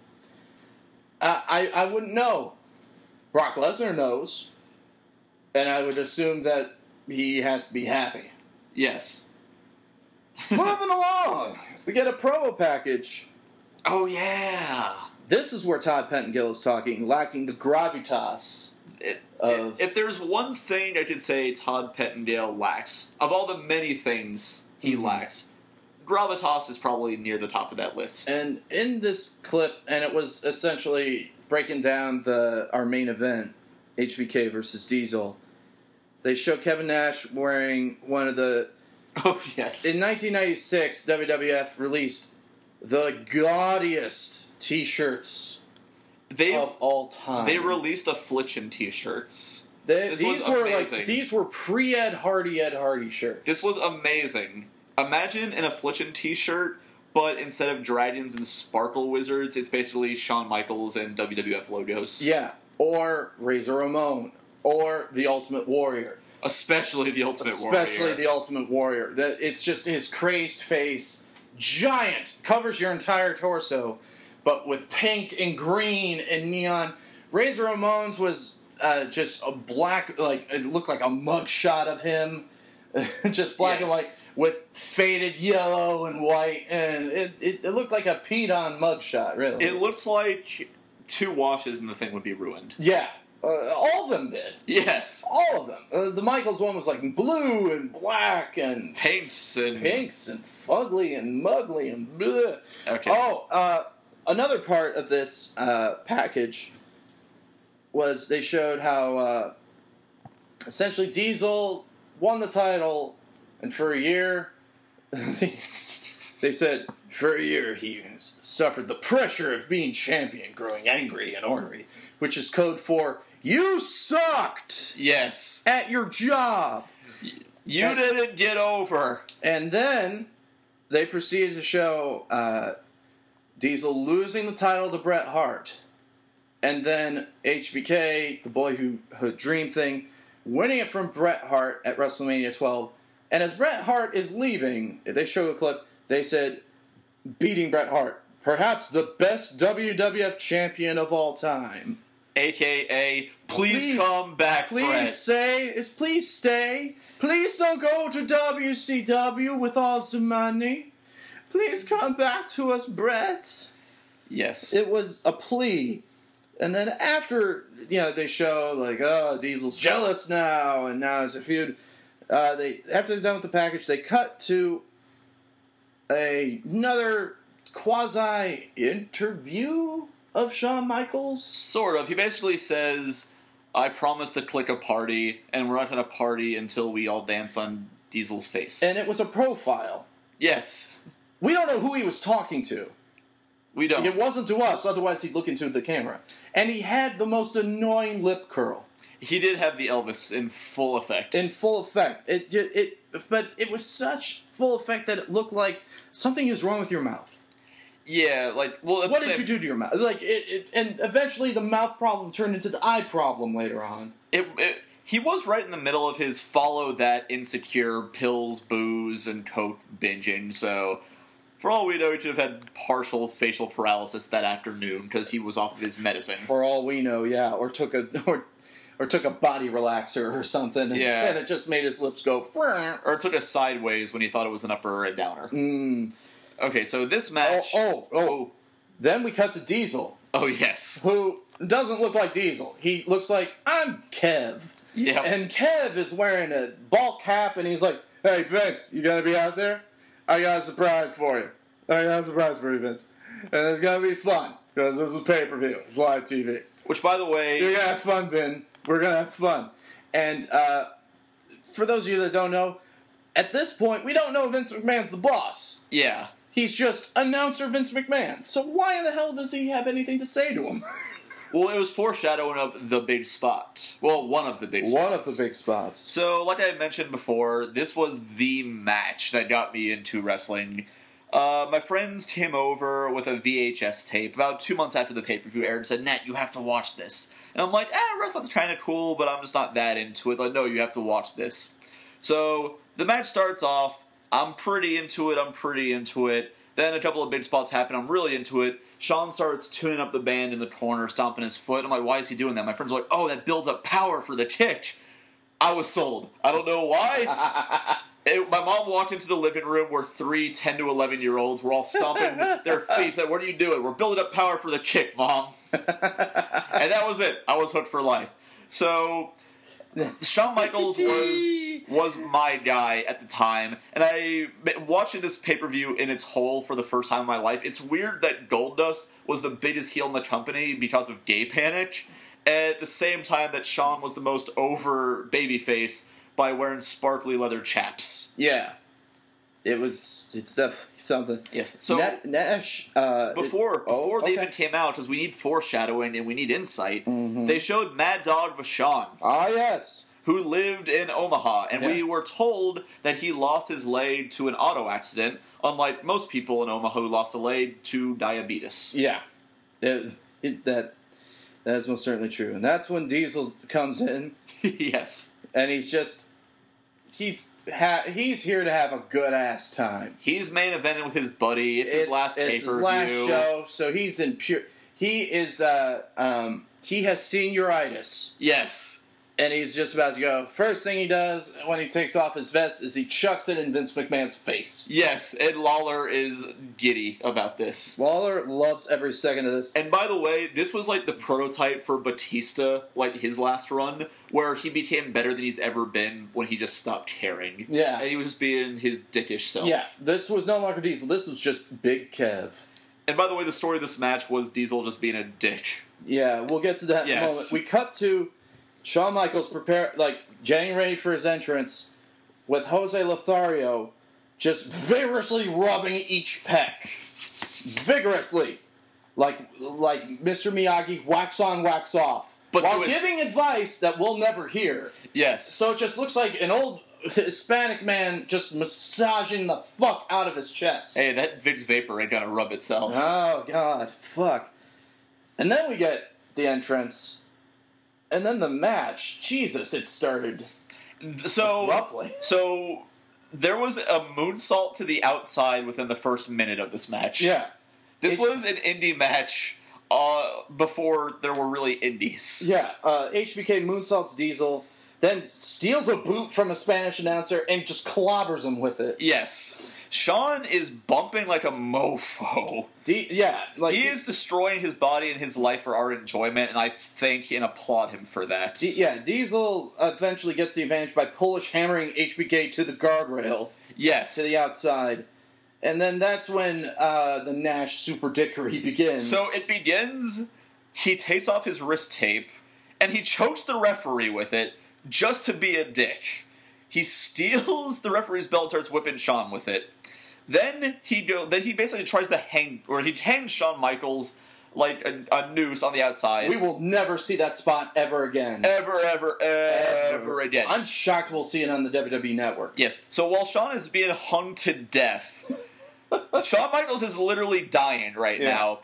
I, I I wouldn't know. Brock Lesnar knows, and I would assume that he has to be happy. yes. Moving along, we get a promo package. Oh yeah. This is where Todd Pettengill is talking, lacking the gravitas. It, Of- if there's one thing I could say Todd Pettengill lacks, of all the many things he Mhm. lacks, gravitas is probably near the top of that list. And in this clip, and it was essentially breaking down the our main event, HBK versus Diesel. They show Kevin Nash wearing one of the oh yes. in 1996 WWF released the gaudiest T-shirts they of all time. they released affliction t-shirts. They- these were amazing. like these were pre Ed Hardy Ed Hardy shirts. This was amazing. Imagine an affliction t-shirt, but instead of dragons and sparkle wizards, it's basically Shawn Michaels and WWF logos. yeah, or Razor Ramon, or the Ultimate Warrior. Especially the Ultimate especially Warrior. Especially the Ultimate Warrior. That it's just his crazed face, giant, covers your entire torso, but with pink and green and neon. Razor Ramon's was uh, just a black, like it looked like a mugshot of him, just black and white with faded yellow and white, and it, it, it looked like a peed on mug shot, really. It looks like two washes and the thing would be ruined. yeah, uh, all of them did. Yes. All of them. Uh, the Michaels one was like blue and black and Pinks and pinks and fugly and mugly and bleh. Okay. Oh, uh, another part of this uh, package was they showed how uh, essentially Diesel won the title, and for a year they said For a year, he suffered the pressure of being champion, growing angry and ornery, which is code for you sucked Yes. at your job. You And- didn't get over. And then they proceeded to show uh, Diesel losing the title to Bret Hart. And then HBK, the boy who, who dreamed thing, winning it from Bret Hart at WrestleMania 12. And as Bret Hart is leaving, they show a clip, they said, beating Bret Hart, perhaps the best WWF champion of all time. AKA, please, Please- come back, Please say, please stay. Please don't go to WCW with all the money. Please come back to us, Bret. Yes. It was a plea. And then after, you know, they show like, oh, Diesel's jealous now, and now it's a feud. Uh, they after they're done with the package, they cut to a, another quasi interview of Shawn Michaels. Sort of. He basically says, I promised to click a party, and we're not going to party until we all dance on Diesel's face. And it was a profile. yes. We don't know who he was talking to. We don't. It wasn't to us, otherwise he'd look into the camera. And he had the most annoying lip curl He did have the Elvis in full effect. in full effect. It it but it was such full effect that it looked like something is wrong with your mouth. yeah, like, well, What did you do to your mouth? Like it, it and eventually the mouth problem turned into the eye problem later on. It, it, he was right in the middle of his follow that insecure pills, booze, and coke binging. So, for all we know, he could have had partial facial paralysis that afternoon because he was off of his medicine. For all we know, yeah, or took a or or took a body relaxer or something, and, Yeah. and it just made his lips go. Or it took us sideways when he thought it was an upper or a downer. Mm. Okay, so this match. Oh, oh, oh. Then we cut to Diesel. oh, yes. who doesn't look like Diesel. He looks like I'm Kev. Yeah. And Kev is wearing a ball cap and he's like, Hey Vince, you gonna be out there? I got a surprise for you. I got a surprise for you, Vince. And it's gonna be fun. Because this is pay per view. It's live TV. Which, by the way, You're gonna have fun, Vin. We're gonna have fun. And uh, for those of you that don't know, at this point, we don't know Vince McMahon's the boss. yeah. He's just announcer Vince McMahon. So why in the hell does he have anything to say to him? Well, it was foreshadowing of the big spot. Well, one of the big spots. One of the big spots. So, like I mentioned before, this was the match that got me into wrestling. Uh, my friends came over with a VHS tape about two months after the pay per view aired and said, Nat, you have to watch this. And I'm like, eh, wrestling's kind of cool, but I'm just not that into it. Like, no, you have to watch this. So, the match starts off. I'm pretty into it. I'm pretty into it. Then a couple of big spots happen. I'm really into it. Shawn starts tuning up the band in the corner, stomping his foot. I'm like, why is he doing that? My friends are like, oh, that builds up power for the kick. I was sold. I don't know why. It- my mom walked into the living room where three 10 to 11 year olds were all stomping their feet. Said, What are you doing? We're building up power for the kick, mom. and that was it. I was hooked for life. So, Shawn Michaels was was my guy at the time, and I watching this pay per view in its whole for the first time in my life. It's weird that Goldust was the biggest heel in the company because of Gay Panic, at the same time that Shawn was the most over babyface by wearing sparkly leather chaps. Yeah. It was. It's definitely something. Yes. So Na- Nash. Uh, before it- oh, before they okay. even came out, because we need foreshadowing and we need insight, Mhm. they showed Mad Dog Vachon. Ah, yes. who lived in Omaha, and we were told that he lost his leg to an auto accident, unlike most people in Omaha who lost a leg to diabetes. Yeah. It, it, that that is most certainly true, and that's when Diesel comes in, yes. and he's just he's ha- he's here to have a good ass time. He's main eventing with his buddy. It's, his last pay it's his last show, so he's in pure. He is. Uh, um, he has senioritis. Yes. And he's just about to go. First thing he does when he takes off his vest is he chucks it in Vince McMahon's face. Yes, Ed Lawler is giddy about this. Lawler loves every second of this. And by the way, this was like the prototype for Batista, like his last run, where he became better than he's ever been when he just stopped caring. Yeah. And he was just being his dickish self. Yeah, this was no longer Diesel. This was just Big Kev. And by the way, the story of this match was Diesel just being a dick. Yeah, we'll get to that in a Yes. moment. We cut to Shawn Michaels prepare like getting ready for his entrance with Jose Lothario just vigorously rubbing each pec. Vigorously. Like like Mr. Miyagi, wax on, wax off. But while to his- giving advice that we'll never hear. Yes. So it just looks like an old Hispanic man just massaging the fuck out of his chest. Hey, that Vicks Vapor ain't gonna rub itself. Oh god, fuck. And then we get the entrance, and then the match. Jesus, it started so roughly. So there was a moonsault to the outside within the first minute of this match. Yeah, This It's- was an indie match uh, before there were really indies. yeah. Uh, HBK moonsaults Diesel, then steals a boot from a Spanish announcer and just clobbers him with it. Yes. Shawn is bumping like a mofo. D- yeah, like He is destroying his body and his life for our enjoyment, and I thank and applaud him for that. D- yeah, Diesel eventually gets the advantage by Polish hammering HBK to the guardrail yes. to the outside. And then that's when uh, the Nash super dickery begins. So it begins. He takes off his wrist tape, and he chokes the referee with it just to be a dick. He steals the referee's belt, starts whipping Shawn with it. Then he go. Then he basically tries to hang, or he hangs Shawn Michaels like a, a noose on the outside. we will never see that spot ever again. ever, ever, ever ever, again. I'm shocked we'll see it on the WWE network. Yes. So while Shawn is being hung to death, Shawn Michaels is literally dying right Yeah. now.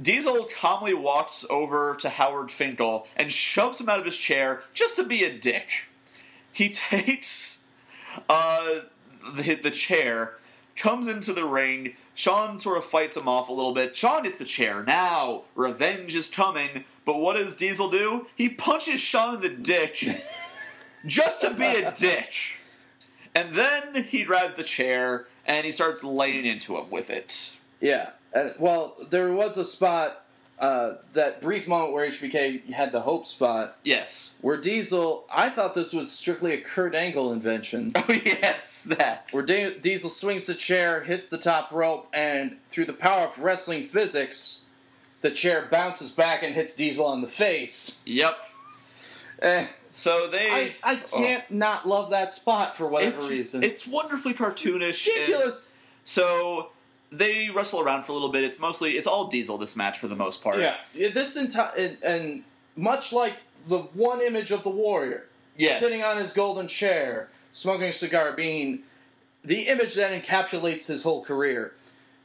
Diesel calmly walks over to Howard Finkel and shoves him out of his chair just to be a dick. He takes uh, the, the chair, comes into the ring. Shawn sort of fights him off a little bit. Shawn gets the chair. Now, revenge is coming. But what does Diesel do? He punches Shawn in the dick just to be a dick. And then he grabs the chair and he starts laying into him with it. Yeah. Well, there was a spot, uh, that brief moment where HBK had the hope spot, Yes. where Diesel, I thought this was strictly a Kurt Angle invention. Oh, yes, that. Where Di- Diesel swings the chair, hits the top rope, and through the power of wrestling physics, the chair bounces back and hits Diesel on the face. Yep. Eh, So they. I, I can't not love that spot for whatever it's, reason. It's wonderfully cartoonish. and- ridiculous. so they wrestle around for a little bit. It's mostly. It's all Diesel, this match, for the most part. Yeah, this entire and, and much like the one image of the warrior Yes. sitting on his golden chair, smoking a cigar, being the image that encapsulates his whole career.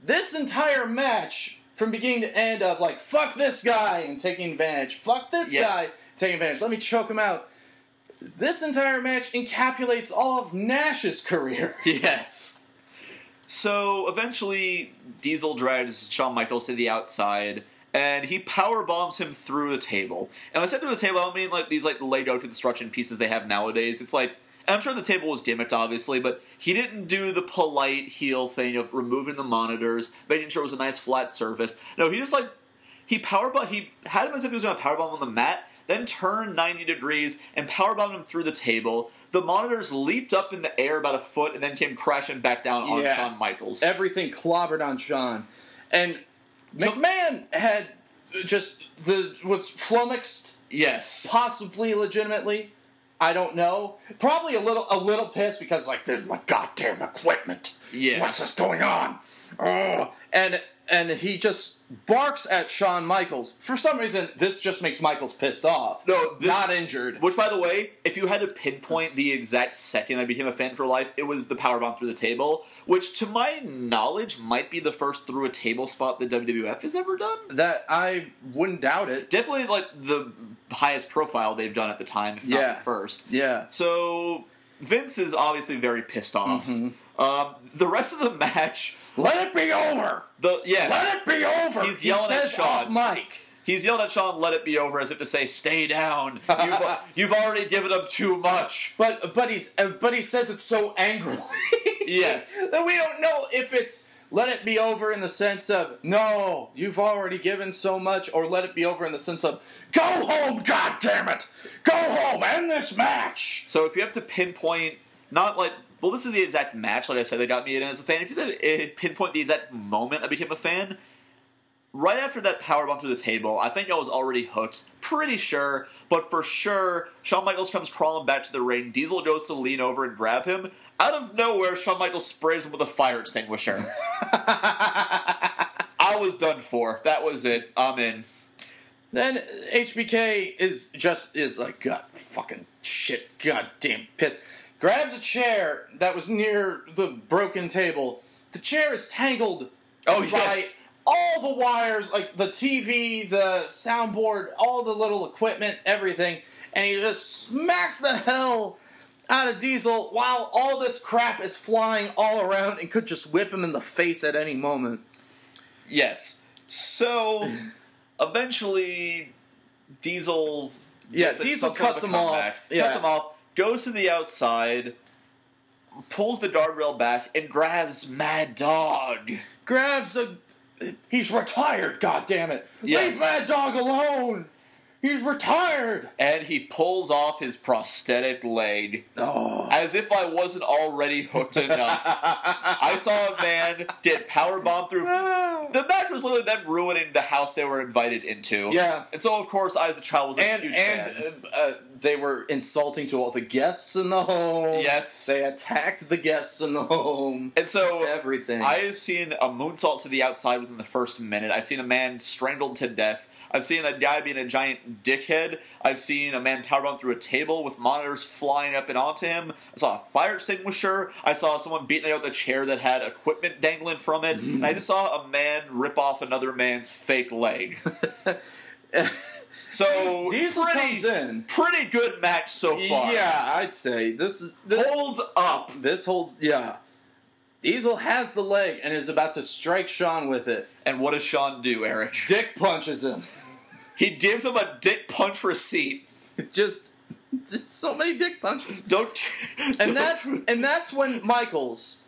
This entire match, from beginning to end, of like fuck this guy and taking advantage, fuck this Yes. guy taking advantage. Let me choke him out. This entire match encapsulates all of Nash's career. Yes. So eventually, Diesel drags Shawn Michaels to the outside, and he power bombs him through the table. And when I said through the table, I don't mean like these like Lego construction pieces they have nowadays. It's like, I'm sure the table was gimmicked, obviously, but he didn't do the polite heel thing of removing the monitors, making sure it was a nice flat surface. No, he just like he power bomb. He had him as if he was going to power bomb on the mat, then turned 90 degrees and power bombed him through the table. The monitors leaped up in the air about a foot and then came crashing back down on Yeah. Shawn Michaels. everything clobbered on Shawn, and So- McMahon had just the was flummoxed, yes, possibly legitimately. I don't know. Probably a little a little pissed because like there's my goddamn equipment. Yeah. What's this going on? Oh. And and he just barks at Shawn Michaels. For some reason, this just makes Michaels pissed off. No, this- not injured. Which, by the way, if you had to pinpoint the exact second I became a fan for life, it was the powerbomb through the table, which, to my knowledge, might be the first through a table spot the WWF has ever done. That I wouldn't doubt it. Definitely, like the highest profile they've done at the time, if not Yeah. the first. Yeah. So Vince is obviously very pissed off. Mm-hmm. Um, the rest of the match, Let it be over. the yeah, Let it be over. He's he yelling at says Shawn. off mic. He's yelled at Shawn, "Let it be over," as if to say, "Stay down. You've, you've already given up too much." But but he's uh, but he says it so angrily. Yes. that we don't know if it's let it be over in the sense of no, you've already given so much, or let it be over in the sense of go home, god damn it, go home, end this match. So if you have to pinpoint, not like, well, this is the exact match, like I said, they got me in as a fan. If you uh, pinpoint the exact moment I became a fan, right after that powerbomb through the table, I think I was already hooked. Pretty sure, but for sure, Shawn Michaels comes crawling back to the ring. Diesel goes to lean over and grab him. Out of nowhere, Shawn Michaels sprays him with a fire extinguisher. I was done for. That was it. I'm in. Then HBK is just is like god fucking shit, goddamn piss. Grabs a chair that was near the broken table. The chair is tangled Oh, by yes. all the wires, like the TV, the soundboard, all the little equipment, everything, and he just smacks the hell out of Diesel while all this crap is flying all around and could just whip him in the face at any moment. Yes. So, eventually, Diesel. Yeah, Diesel cuts him comeback. off. Yeah. Cuts him off. Goes to the outside. Pulls the guardrail back and grabs Mad Dog. grabs a. He's retired. God damn it! Yes. Leave Mad Dog alone. He's retired. And he pulls off his prosthetic leg. Oh. As if I wasn't already hooked enough. I saw a man get powerbombed through. The match was literally them ruining the house they were invited into. Yeah. And so, of course, I as a child was a and huge and fan. uh, uh, they were insulting to all the guests in the home. Yes. they attacked the guests in the home. And so, Everything. I've seen a moonsault to the outside within the first minute. I've seen a man strangled to death. I've seen a guy being a giant dickhead. I've seen a man powerbomb through a table with monitors flying up and onto him. I saw a fire extinguisher. I saw someone beating out the chair that had equipment dangling from it. and I just saw a man rip off another man's fake leg. so Diesel pretty, comes in. Pretty good match so far. Yeah, I'd say this is this Holds up. this holds. Yeah, Diesel has the leg and is about to strike Shawn with it. And what does Shawn do, Erik? Dick punches him. He gives him a dick punch receipt. Just, just so many dick punches. Don't. And that's and that's when Michaels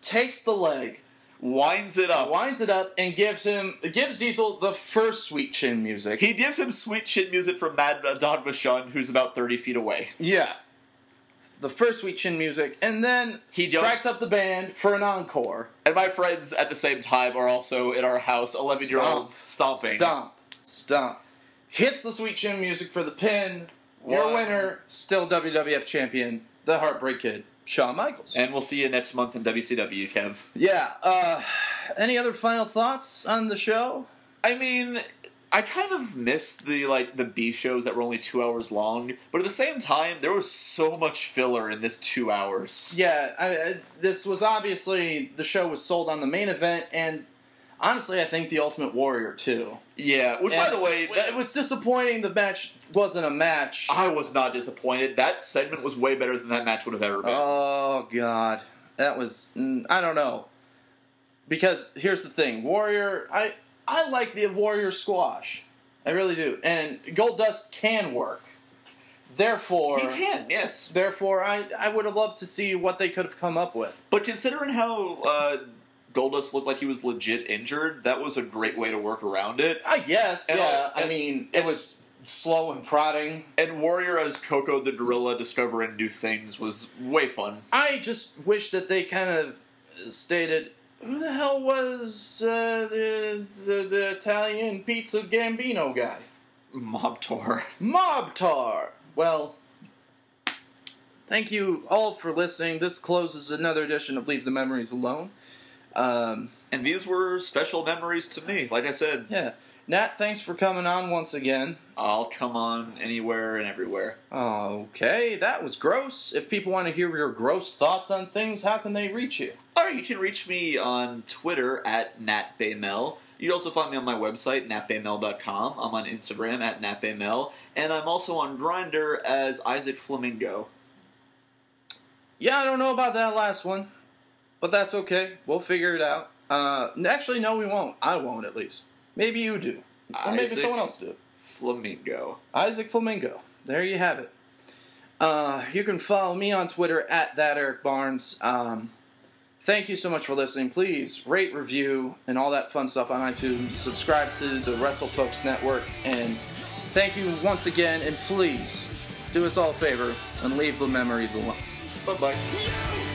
takes the leg, winds it up. winds it up, and gives him gives Diesel the first sweet chin music. He gives him sweet chin music from Mad Dog Vachon, who's about thirty feet away. yeah, the first sweet chin music, and then he does- strikes up the band for an encore. And my friends at the same time are also in our house, eleven year olds stomping. Stomp, stomp. Hits the sweet chin music for the pin. Your One. winner, still WWF champion, the Heartbreak Kid, Shawn Michaels. And we'll see you next month in WCW, Kev. yeah. Uh, any other final thoughts on the show? I mean, I kind of missed the like the B shows that were only two hours long, but at the same time, there was so much filler in this two hours. Yeah, I, I, this was obviously the show was sold on the main event, and honestly, I think the Ultimate Warrior too. Yeah, which by the way, that, it was disappointing. The match wasn't a match. I was not disappointed. That segment was way better than that match would have ever been. Oh God, that was mm, I don't know. Because here's the thing, Warrior. I I like the Warrior squash. I really do, and Goldust can work. Therefore, he can, yes. therefore, I I would have loved to see what they could have come up with. But considering how uh, Goldust looked like he was legit injured, that was a great way to work around it. I guess, And, yeah. I and- mean, it was slow and prodding. And Warrior as Coco the Gorilla discovering new things was way fun. I just wish that they kind of stated who the hell was uh, the, the the Italian pizza Gambino guy? Mob Tour. Mobtar. Well, thank you all for listening. This closes another edition of Leave the Memories Alone. Um, And these were special memories to me. Like I said, yeah, Nat, thanks for coming on once again. I'll come on anywhere and everywhere. Okay, that was gross. If people want to hear your gross thoughts on things, how can they reach you? Alright, you can reach me on Twitter at NatBaimel. You can also find me on my website, natbaimel.com. I'm on Instagram at natbaimel. And I'm also on Grindr as Isaac Flamingo. Yeah, I don't know about that last one, but that's okay. We'll figure it out. Uh, actually, no, we won't. I won't, at least. Maybe you do, or maybe Isaac someone else do. Flamingo. Isaac Flamingo. There you have it. Uh, you can follow me on Twitter at that Erik Barnes. Um, thank you so much for listening. Please rate, review, and all that fun stuff on iTunes. Subscribe to the Wrestle Folks Network, and thank you once again. And please do us all a favor and leave the memories alone. Bye bye.